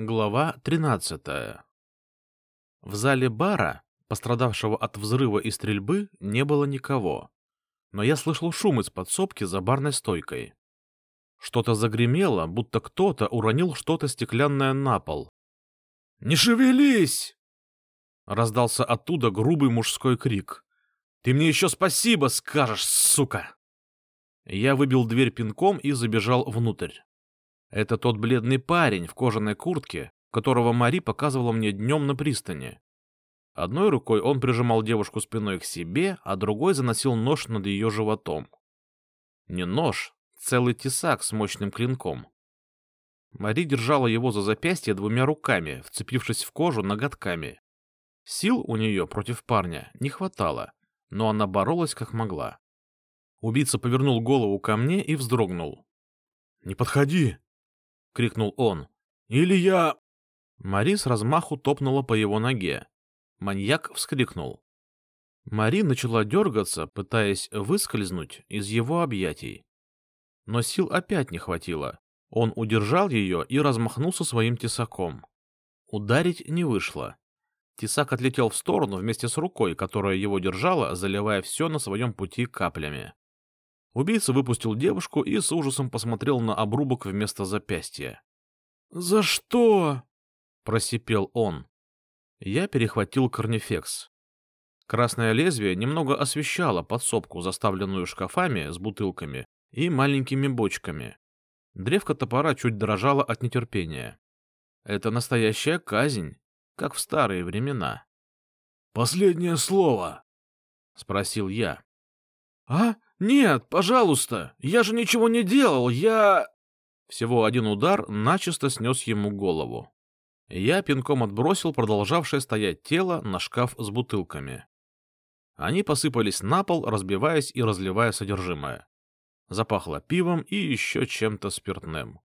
Глава 13. В зале бара, пострадавшего от взрыва и стрельбы, не было никого. Но я слышал шум из подсобки за барной стойкой. Что-то загремело, будто кто-то уронил что-то стеклянное на пол. «Не шевелись!» Раздался оттуда грубый мужской крик. «Ты мне еще спасибо скажешь, сука!» Я выбил дверь пинком и забежал внутрь. Это тот бледный парень в кожаной куртке, которого Мари показывала мне днем на пристани. Одной рукой он прижимал девушку спиной к себе, а другой заносил нож над ее животом. Не нож, целый тесак с мощным клинком. Мари держала его за запястье двумя руками, вцепившись в кожу ноготками. Сил у нее против парня не хватало, но она боролась как могла. Убийца повернул голову ко мне и вздрогнул. — Не подходи! — крикнул он. «Или я...» Мари с размаху топнула по его ноге. Маньяк вскрикнул. Мари начала дергаться, пытаясь выскользнуть из его объятий. Но сил опять не хватило. Он удержал ее и размахнулся своим тесаком. Ударить не вышло. Тесак отлетел в сторону вместе с рукой, которая его держала, заливая все на своем пути каплями. Убийца выпустил девушку и с ужасом посмотрел на обрубок вместо запястья. «За что?» — просипел он. Я перехватил корнифекс. Красное лезвие немного освещало подсобку, заставленную шкафами с бутылками и маленькими бочками. Древко топора чуть дрожало от нетерпения. Это настоящая казнь, как в старые времена. «Последнее слово!» — спросил я. «А? Нет, пожалуйста! Я же ничего не делал, я...» Всего один удар начисто снес ему голову. Я пинком отбросил продолжавшее стоять тело на шкаф с бутылками. Они посыпались на пол, разбиваясь и разливая содержимое. Запахло пивом и еще чем-то спиртным.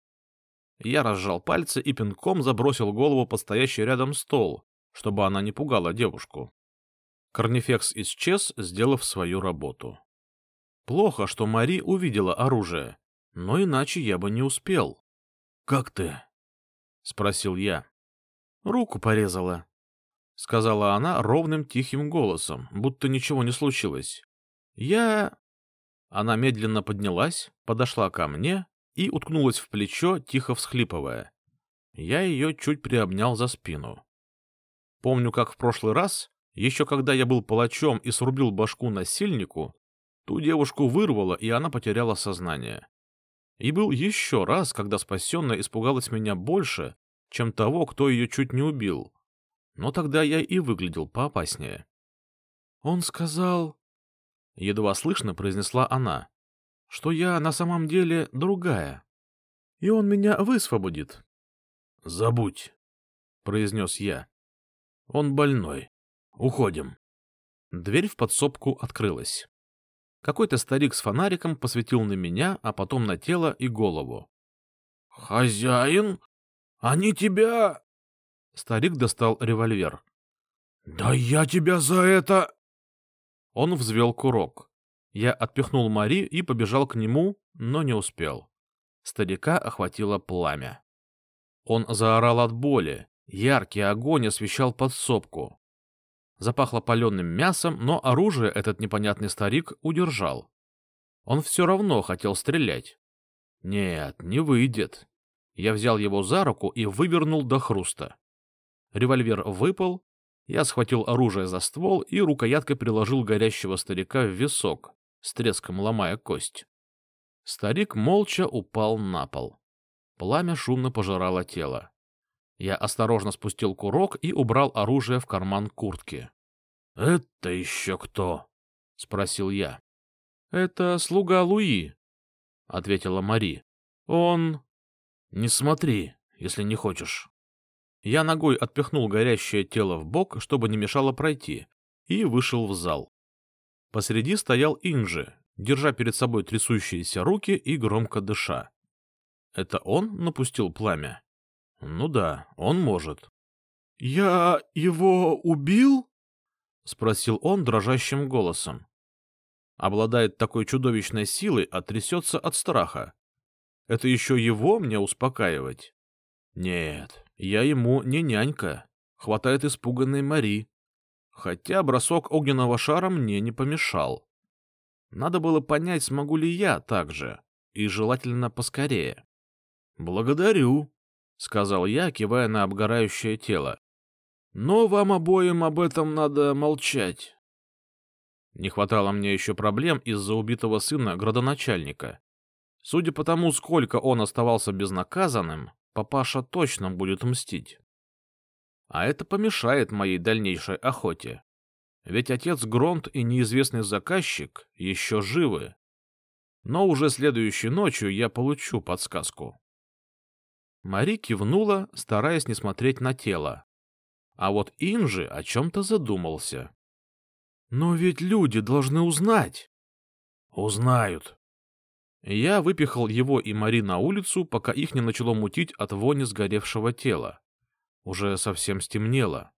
Я разжал пальцы и пинком забросил голову под стоящий рядом стол, чтобы она не пугала девушку. Корнифекс исчез, сделав свою работу. Плохо, что Мари увидела оружие, но иначе я бы не успел. — Как ты? — спросил я. — Руку порезала, — сказала она ровным тихим голосом, будто ничего не случилось. — Я... Она медленно поднялась, подошла ко мне и уткнулась в плечо, тихо всхлипывая. Я ее чуть приобнял за спину. Помню, как в прошлый раз, еще когда я был палачом и срубил башку насильнику, Ту девушку вырвало, и она потеряла сознание. И был еще раз, когда спасенная испугалась меня больше, чем того, кто ее чуть не убил. Но тогда я и выглядел поопаснее. «Он сказал...» — едва слышно произнесла она, — что я на самом деле другая, и он меня высвободит. «Забудь», — произнес я. «Он больной. Уходим». Дверь в подсобку открылась. Какой-то старик с фонариком посветил на меня, а потом на тело и голову. — Хозяин? Они тебя... Старик достал револьвер. — Да я тебя за это... Он взвел курок. Я отпихнул Мари и побежал к нему, но не успел. Старика охватило пламя. Он заорал от боли. Яркий огонь освещал подсобку. Запахло паленым мясом, но оружие этот непонятный старик удержал. Он все равно хотел стрелять. Нет, не выйдет. Я взял его за руку и вывернул до хруста. Револьвер выпал, я схватил оружие за ствол и рукояткой приложил горящего старика в висок, с треском ломая кость. Старик молча упал на пол. Пламя шумно пожирало тело. Я осторожно спустил курок и убрал оружие в карман куртки. — Это еще кто? — спросил я. — Это слуга Луи, — ответила Мари. — Он... — Не смотри, если не хочешь. Я ногой отпихнул горящее тело в бок, чтобы не мешало пройти, и вышел в зал. Посреди стоял Инжи, держа перед собой трясущиеся руки и громко дыша. Это он напустил пламя? Ну да, он может. — Я его убил? — спросил он дрожащим голосом. Обладает такой чудовищной силой, а трясется от страха. Это еще его мне успокаивать? Нет, я ему не нянька. Хватает испуганной Мари. Хотя бросок огненного шара мне не помешал. Надо было понять, смогу ли я так же, и желательно поскорее. «Благодарю», — сказал я, кивая на обгорающее тело. «Но вам обоим об этом надо молчать». Не хватало мне еще проблем из-за убитого сына градоначальника. Судя по тому, сколько он оставался безнаказанным, папаша точно будет мстить. А это помешает моей дальнейшей охоте. Ведь отец Гронт и неизвестный заказчик еще живы. Но уже следующей ночью я получу подсказку. Мари кивнула, стараясь не смотреть на тело. А вот Инжи о чем-то задумался. «Но ведь люди должны узнать!» «Узнают!» Я выпихал его и Мари на улицу, пока их не начало мутить от вони сгоревшего тела. Уже совсем стемнело.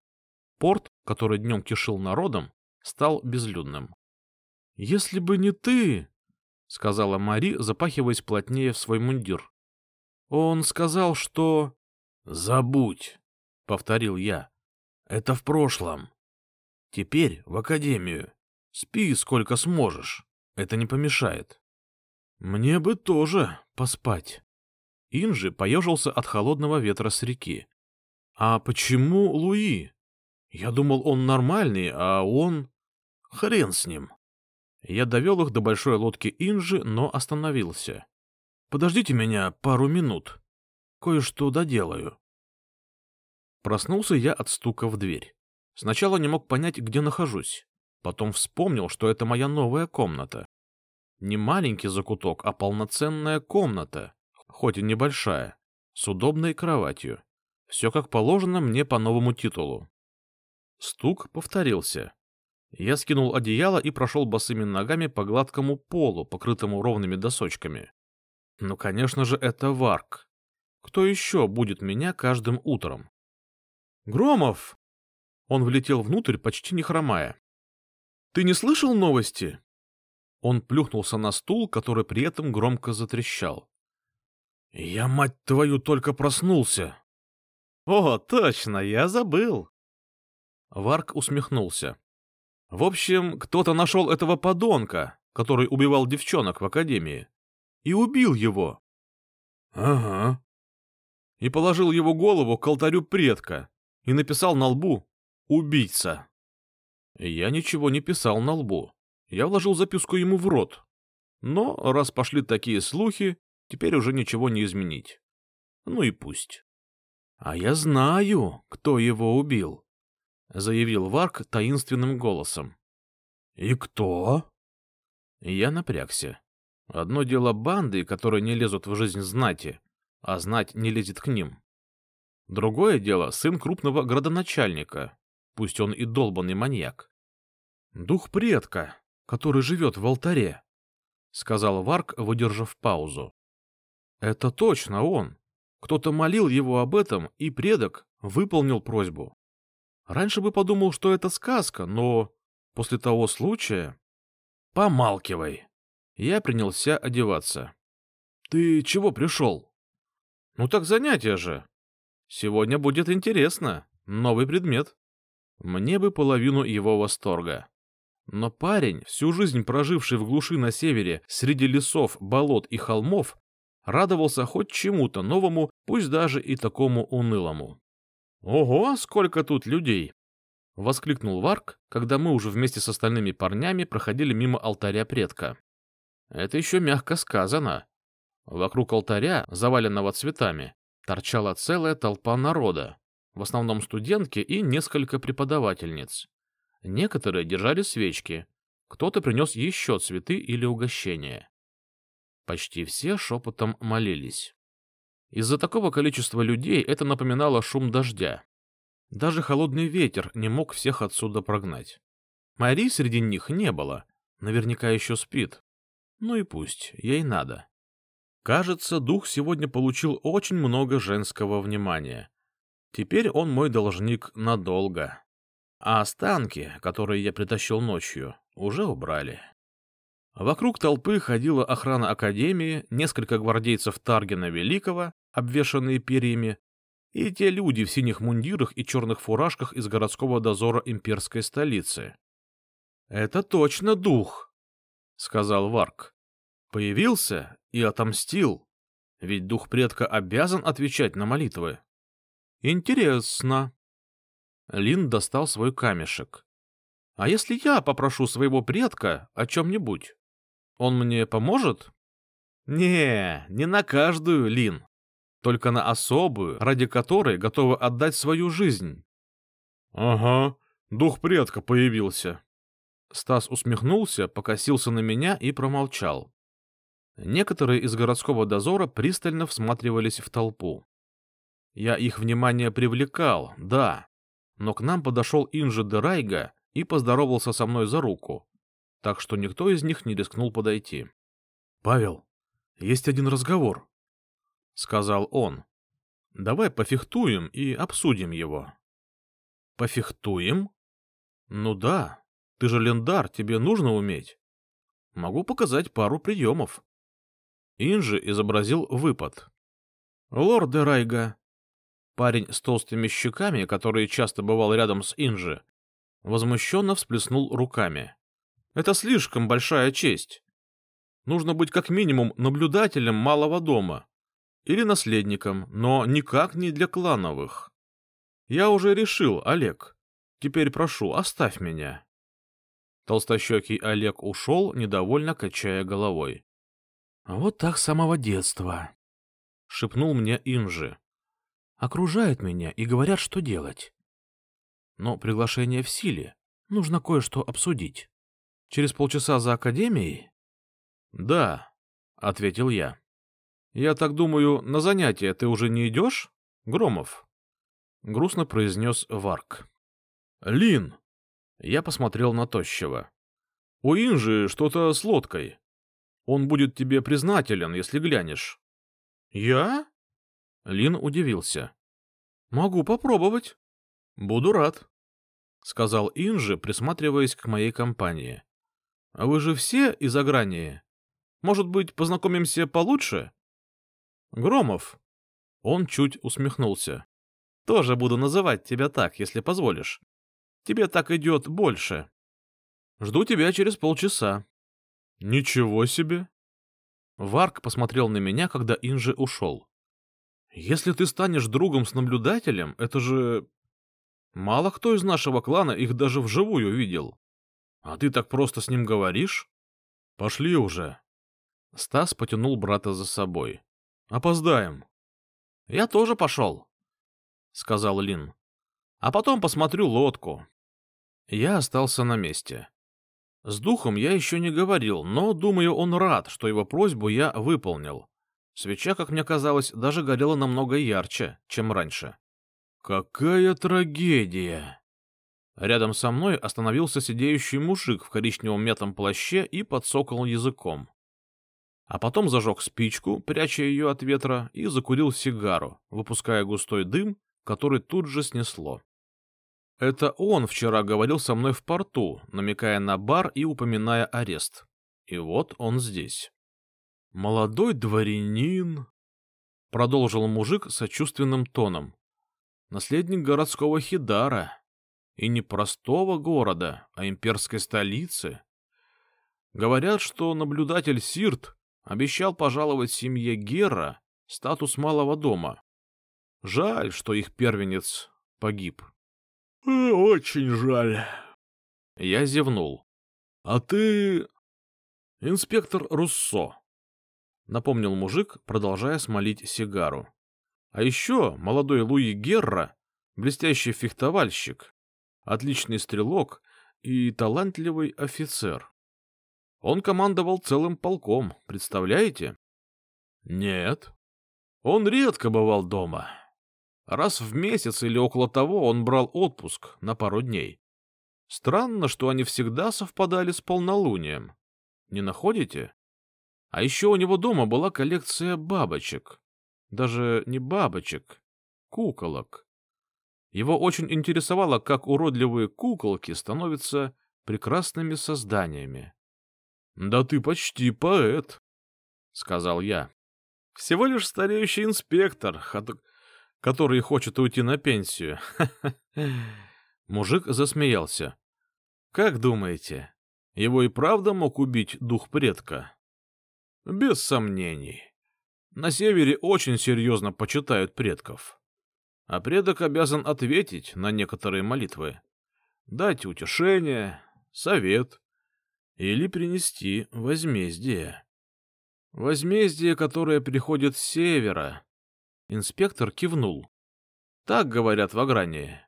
Порт, который днем кишил народом, стал безлюдным. — Если бы не ты, — сказала Мари, запахиваясь плотнее в свой мундир. — Он сказал, что... — Забудь, — повторил я. — Это в прошлом. Теперь в академию. Спи сколько сможешь. Это не помешает. Мне бы тоже поспать. Инжи поежился от холодного ветра с реки. А почему Луи? Я думал, он нормальный, а он... Хрен с ним. Я довел их до большой лодки Инжи, но остановился. Подождите меня пару минут. Кое-что доделаю. Проснулся я от стука в дверь. Сначала не мог понять, где нахожусь. Потом вспомнил, что это моя новая комната. Не маленький закуток, а полноценная комната, хоть и небольшая, с удобной кроватью. Все как положено мне по новому титулу. Стук повторился. Я скинул одеяло и прошел босыми ногами по гладкому полу, покрытому ровными досочками. Ну, конечно же, это Варк. Кто еще будет меня каждым утром? Громов! Он влетел внутрь, почти не хромая. Ты не слышал новости? Он плюхнулся на стул, который при этом громко затрещал. «Я, мать твою, только проснулся!» «О, точно, я забыл!» Варк усмехнулся. «В общем, кто-то нашел этого подонка, который убивал девчонок в академии, и убил его». «Ага». И положил его голову к алтарю предка и написал на лбу «Убийца». Я ничего не писал на лбу. Я вложил записку ему в рот. Но раз пошли такие слухи, теперь уже ничего не изменить. Ну и пусть. — А я знаю, кто его убил, — заявил Варк таинственным голосом. — И кто? Я напрягся. Одно дело банды, которые не лезут в жизнь знати, а знать не лезет к ним. Другое дело сын крупного градоначальника, пусть он и долбанный маньяк. Дух предка, который живет в алтаре, — сказал Варк, выдержав паузу. — Это точно он. Кто-то молил его об этом, и предок выполнил просьбу. Раньше бы подумал, что это сказка, но после того случая... — Помалкивай. Я принялся одеваться. — Ты чего пришел? — Ну так занятие же. Сегодня будет интересно. Новый предмет. Мне бы половину его восторга. Но парень, всю жизнь проживший в глуши на севере, среди лесов, болот и холмов, радовался хоть чему-то новому, пусть даже и такому унылому. «Ого, сколько тут людей!» — воскликнул Варк, когда мы уже вместе с остальными парнями проходили мимо алтаря предка. «Это еще мягко сказано. Вокруг алтаря, заваленного цветами, торчала целая толпа народа, в основном студентки и несколько преподавательниц. Некоторые держали свечки, кто-то принес еще цветы или угощения. Почти все шепотом молились. Из-за такого количества людей это напоминало шум дождя. Даже холодный ветер не мог всех отсюда прогнать. Мари среди них не было, наверняка еще спит. Ну и пусть, ей надо. Кажется, дух сегодня получил очень много женского внимания. Теперь он мой должник надолго а останки, которые я притащил ночью, уже убрали. Вокруг толпы ходила охрана Академии, несколько гвардейцев Таргина Великого, обвешанные перьями, и те люди в синих мундирах и черных фуражках из городского дозора имперской столицы. — Это точно дух, — сказал Варк. — Появился и отомстил, ведь дух предка обязан отвечать на молитвы. — Интересно. Лин достал свой камешек. — А если я попрошу своего предка о чем-нибудь? Он мне поможет? — Не, не на каждую, Лин только на особую, ради которой готовы отдать свою жизнь. — Ага, дух предка появился. Стас усмехнулся, покосился на меня и промолчал. Некоторые из городского дозора пристально всматривались в толпу. Я их внимание привлекал, да, но к нам подошел Инжи Дерайга и поздоровался со мной за руку, так что никто из них не рискнул подойти. — Павел, есть один разговор, — сказал он. — Давай пофехтуем и обсудим его. — Пофехтуем? — Ну да, ты же лендар, тебе нужно уметь. Могу показать пару приемов. Инжи изобразил выпад. — Лорд Райга. Парень с толстыми щеками, который часто бывал рядом с Инжи, возмущенно всплеснул руками. — Это слишком большая честь. Нужно быть как минимум наблюдателем малого дома, или наследником, но никак не для клановых. Я уже решил, Олег. Теперь прошу, оставь меня. Толстощекий Олег ушел, недовольно качая головой. — Вот так с самого детства, — шепнул мне Инжи. — Окружают меня и говорят, что делать. Но приглашение в силе. Нужно кое-что обсудить. Через полчаса за академией? — Да, — ответил я. Я так думаю, на занятия ты уже не идешь, Громов? Грустно произнес Варк. Лин! Я посмотрел на Тощего. У Инжи что-то с лодкой. Он будет тебе признателен, если глянешь. Я? Лин удивился. Могу попробовать. Буду рад, сказал Инжи, присматриваясь к моей компании. А вы же все из Агрании. Может быть, познакомимся получше? Громов. Он чуть усмехнулся. Тоже буду называть тебя так, если позволишь. Тебе так идет больше. Жду тебя через полчаса. Ничего себе. Варк посмотрел на меня, когда Инжи ушел. Если ты станешь другом с наблюдателем, это же... Мало кто из нашего клана их даже вживую видел. А ты так просто с ним говоришь? Пошли уже. Стас потянул брата за собой. Опоздаем. — Я тоже пошел, — сказал Лин. — А потом посмотрю лодку. Я остался на месте. С духом я еще не говорил, но, думаю, он рад, что его просьбу я выполнил. Свеча, как мне казалось, даже горела намного ярче, чем раньше. «Какая трагедия!» Рядом со мной остановился сидеющий мужик в коричневом метом плаще и подсокал языком а потом зажег спичку, пряча ее от ветра, и закурил сигару, выпуская густой дым, который тут же снесло. Это он вчера говорил со мной в порту, намекая на бар и упоминая арест. И вот он здесь. «Молодой дворянин», — продолжил мужик сочувственным тоном, — «наследник городского Хидара, и не простого города, а имперской столицы. Говорят, что наблюдатель Сирт обещал пожаловать семье Гера статус малого дома. Жаль, что их первенец погиб. — Очень жаль. Я зевнул. — А ты... — Инспектор Руссо, — напомнил мужик, продолжая смолить сигару. — А еще молодой Луи Герра, блестящий фехтовальщик, отличный стрелок и талантливый офицер. Он командовал целым полком, представляете? Нет. Он редко бывал дома. Раз в месяц или около того он брал отпуск на пару дней. Странно, что они всегда совпадали с полнолунием. Не находите? А еще у него дома была коллекция бабочек. Даже не бабочек, куколок. Его очень интересовало, как уродливые куколки становятся прекрасными созданиями. — Да ты почти поэт, — сказал я. — Всего лишь стареющий инспектор, который хочет уйти на пенсию. Мужик засмеялся. Как думаете, его и правда мог убить дух предка? Без сомнений. На севере очень серьезно почитают предков. А предок обязан ответить на некоторые молитвы, дать утешение, совет или принести возмездие. Возмездие, которое приходит с севера. Инспектор кивнул. Так говорят в Агрании.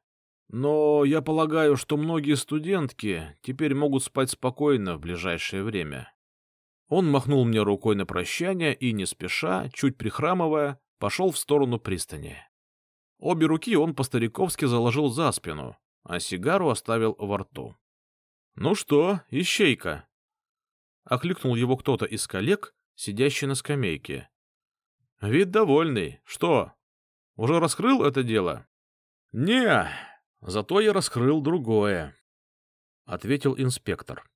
Но я полагаю, что многие студентки теперь могут спать спокойно в ближайшее время. Он махнул мне рукой на прощание и, не спеша, чуть прихрамывая, пошел в сторону пристани. Обе руки он по-стариковски заложил за спину, а сигару оставил во рту. — Ну что, ищейка? — окликнул его кто-то из коллег, сидящий на скамейке. — Вид довольный. Что, уже раскрыл это дело? — Не, Зато я раскрыл другое, — ответил инспектор.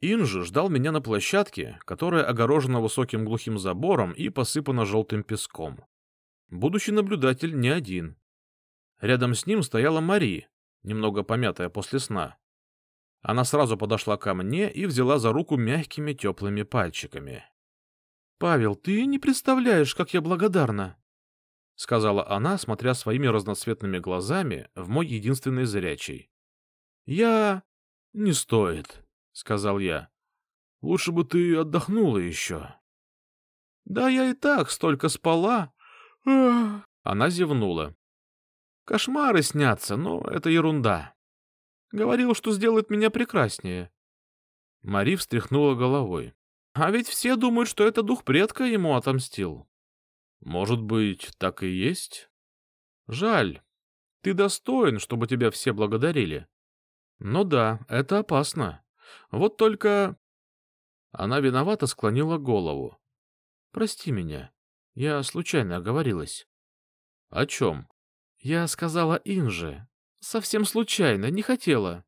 Инжи ждал меня на площадке, которая огорожена высоким глухим забором и посыпана желтым песком. Будущий наблюдатель не один. Рядом с ним стояла Мари, немного помятая после сна. Она сразу подошла ко мне и взяла за руку мягкими теплыми пальчиками. — Павел, ты не представляешь, как я благодарна. — сказала она, смотря своими разноцветными глазами в мой единственный зрячий. — Я... — Не стоит, — сказал я. — Лучше бы ты отдохнула еще. — Да я и так столько спала. Она зевнула. — Кошмары снятся, но это ерунда. Говорил, что сделает меня прекраснее. Мари встряхнула головой. А ведь все думают, что это дух предка ему отомстил. Может быть, так и есть? Жаль. Ты достоин, чтобы тебя все благодарили. Ну да, это опасно. Вот только... Она виновато склонила голову. Прости меня. Я случайно оговорилась. О чем? Я сказала Инже. Совсем случайно, не хотела.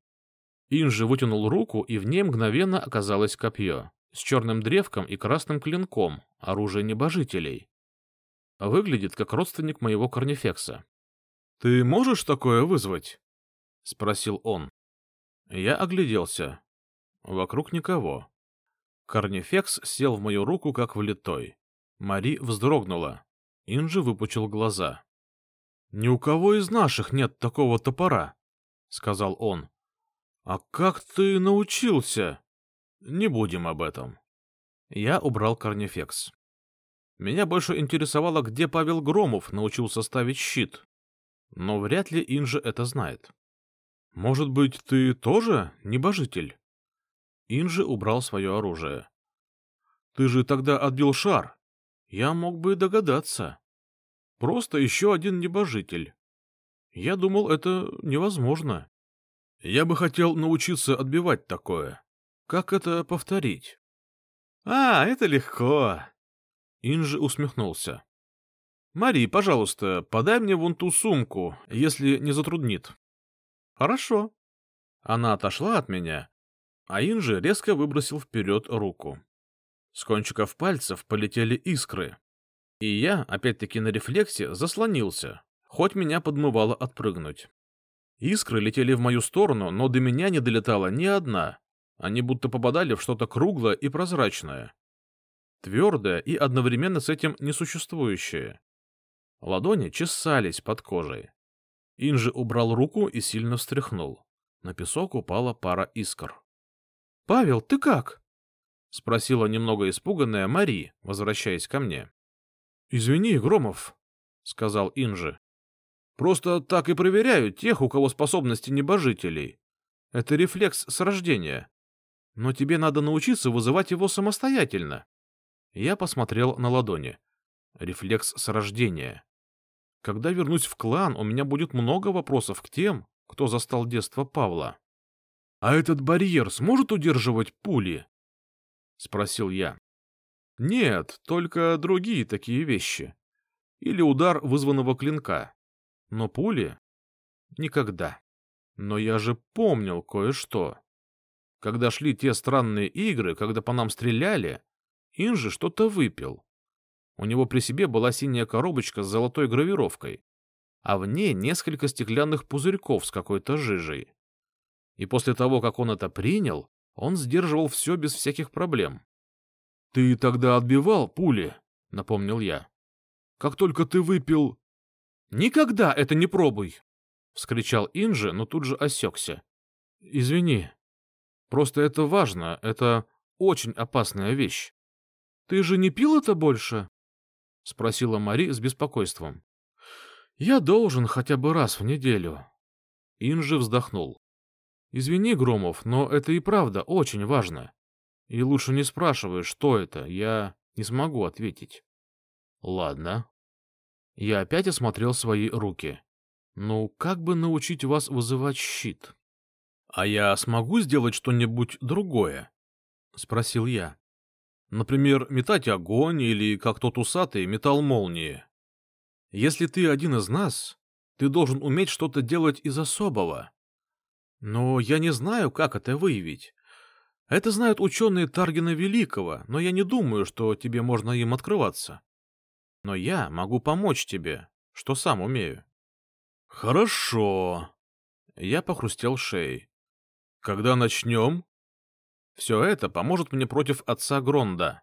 Инжи вытянул руку, и в ней мгновенно оказалось копье с черным древком и красным клинком, оружие небожителей. Выглядит как родственник моего корнифекса. — Ты можешь такое вызвать? — спросил он. Я огляделся. Вокруг никого. Корнифекс сел в мою руку, как влитой. Мари вздрогнула. Инжи выпучил глаза. — Ни у кого из наших нет такого топора, — сказал он. — А как ты научился? — Не будем об этом. Я убрал корнифекс. Меня больше интересовало, где Павел Громов научился ставить щит. Но вряд ли Инжа это знает. Может быть, ты тоже небожитель? Инжи убрал свое оружие. Ты же тогда отбил шар. Я мог бы догадаться. Просто еще один небожитель. Я думал, это невозможно. Я бы хотел научиться отбивать такое. Как это повторить? — А, это легко, Инжи усмехнулся. «Мари, пожалуйста, подай мне вон ту сумку, если не затруднит». «Хорошо». Она отошла от меня, а Инжи резко выбросил вперед руку. С кончиков пальцев полетели искры. И я, опять-таки на рефлексе, заслонился, хоть меня подмывало отпрыгнуть. Искры летели в мою сторону, но до меня не долетала ни одна. Они будто попадали в что-то круглое и прозрачное твердое и одновременно с этим несуществующее. Ладони чесались под кожей. Инжи убрал руку и сильно встряхнул. На песок упала пара искр. — Павел, ты как? — спросила немного испуганная Мари, возвращаясь ко мне. — Извини, Громов, — сказал Инжи. — Просто так и проверяю тех, у кого способности небожителей. Это рефлекс с рождения. Но тебе надо научиться вызывать его самостоятельно. Я посмотрел на ладони. Рефлекс с рождения. Когда вернусь в клан, у меня будет много вопросов к тем, кто застал детство Павла. — А этот барьер сможет удерживать пули? — спросил я. — Нет, только другие такие вещи. Или удар вызванного клинка. Но пули? Никогда. Но я же помнил кое-что. Когда шли те странные игры, когда по нам стреляли, Инжи что-то выпил. У него при себе была синяя коробочка с золотой гравировкой, а в ней несколько стеклянных пузырьков с какой-то жижей. И после того, как он это принял, он сдерживал все без всяких проблем. — Ты тогда отбивал пули, — напомнил я. — Как только ты выпил... — Никогда это не пробуй! — вскричал Инжи, но тут же осекся. — Извини. Просто это важно, это очень опасная вещь. — Ты же не пил это больше? — спросила Мари с беспокойством. — Я должен хотя бы раз в неделю. Инжи вздохнул. — Извини, Громов, но это и правда очень важно. И лучше не спрашивай, что это, я не смогу ответить. — Ладно. Я опять осмотрел свои руки. Ну, как бы научить вас вызывать щит? — А я смогу сделать что-нибудь другое? — спросил я. — Например, метать огонь или, как тот усатый, метал молнии. Если ты один из нас, ты должен уметь что-то делать из особого. Но я не знаю, как это выявить. Это знают ученые Таргина Великого, но я не думаю, что тебе можно им открываться. Но я могу помочь тебе, что сам умею. Хорошо. Я похрустел шеей. Когда начнем? Все это поможет мне против отца Гронда.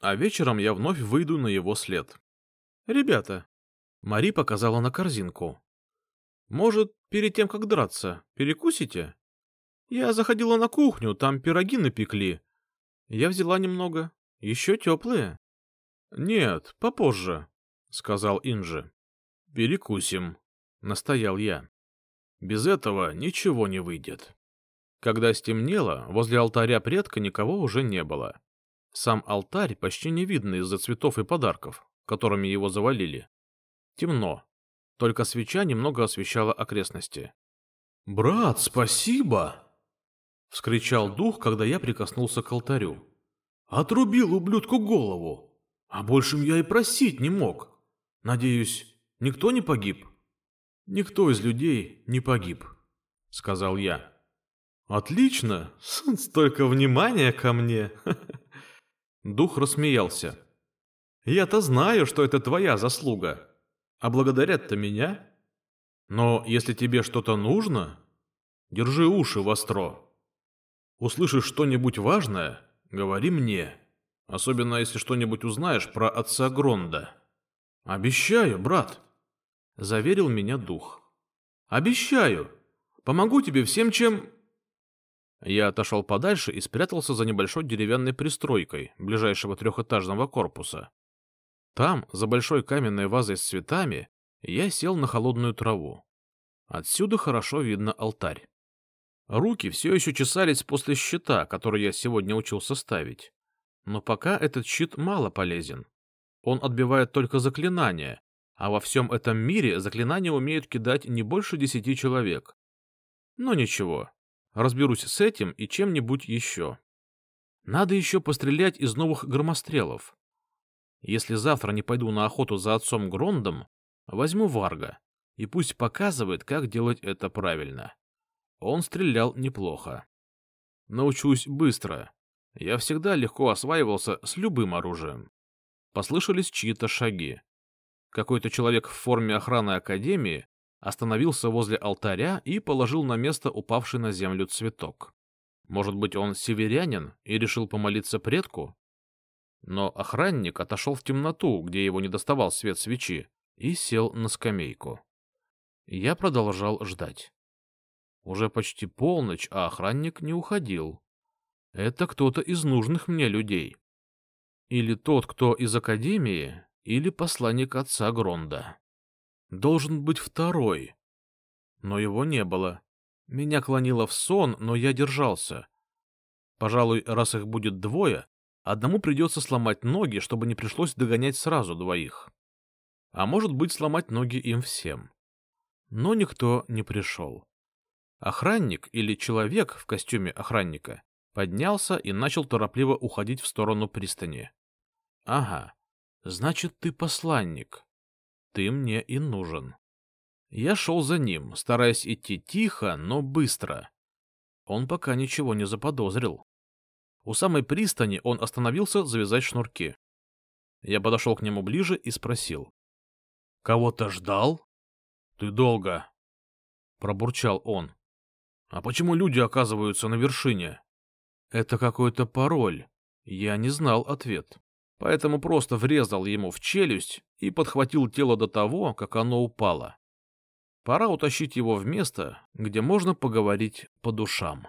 А вечером я вновь выйду на его след. Ребята, Мари показала на корзинку. Может, перед тем, как драться, перекусите? Я заходила на кухню, там пироги напекли. Я взяла немного. Еще теплые. — Нет, попозже, — сказал Инжи. — Перекусим, — настоял я. Без этого ничего не выйдет. Когда стемнело, возле алтаря предка никого уже не было. Сам алтарь почти не видно из-за цветов и подарков, которыми его завалили. Темно. Только свеча немного освещала окрестности. «Брат, спасибо!» — вскричал дух, когда я прикоснулся к алтарю. «Отрубил ублюдку голову! А большим я и просить не мог. Надеюсь, никто не погиб?» «Никто из людей не погиб», — сказал я. «Отлично! Столько внимания ко мне!» Дух рассмеялся. «Я-то знаю, что это твоя заслуга. А благодарят-то меня? Но если тебе что-то нужно, держи уши востро. Услышишь что-нибудь важное, говори мне, особенно если что-нибудь узнаешь про отца Гронда. Обещаю, брат, — заверил меня дух. Обещаю, помогу тебе всем, чем... Я отошел подальше и спрятался за небольшой деревянной пристройкой ближайшего трехэтажного корпуса. Там, за большой каменной вазой с цветами, я сел на холодную траву. Отсюда хорошо видно алтарь. Руки все еще чесались после щита, который я сегодня учился ставить. Но пока этот щит мало полезен. Он отбивает только заклинания, а во всем этом мире заклинания умеют кидать не больше десяти человек. Но ничего, разберусь с этим и чем-нибудь еще. Надо еще пострелять из новых громострелов. Если завтра не пойду на охоту за отцом Грондом, возьму Варга, и пусть показывает, как делать это правильно. Он стрелял неплохо. Научусь быстро. Я всегда легко осваивался с любым оружием. Послышались чьи-то шаги. Какой-то человек в форме охраны Академии остановился возле алтаря и положил на место упавший на землю цветок. Может быть, он северянин и решил помолиться предку? Но охранник отошел в темноту, где его не доставал свет свечи, и сел на скамейку. Я продолжал ждать. Уже почти полночь, а охранник не уходил. Это кто-то из нужных мне людей. Или тот, кто из Академии, или посланник отца Гронда. Должен быть второй. Но его не было. Меня клонило в сон, но я держался. Пожалуй, раз их будет двое, Одному придется сломать ноги, чтобы не пришлось догонять сразу двоих. А может быть, сломать ноги им всем. Но никто не пришел. Охранник или человек в костюме охранника поднялся и начал торопливо уходить в сторону пристани. — Ага, значит, ты посланник. Ты мне и нужен. Я шел за ним, стараясь идти тихо, но быстро. Он пока ничего не заподозрил. У самой пристани он остановился завязать шнурки. Я подошел к нему ближе и спросил. — Кого-то ждал? Ты долго, пробурчал он. А почему люди оказываются на вершине? Это какой-то пароль. Я не знал ответ. Поэтому просто врезал ему в челюсть и подхватил тело до того, как оно упало. Пора утащить его в место, где можно поговорить по душам.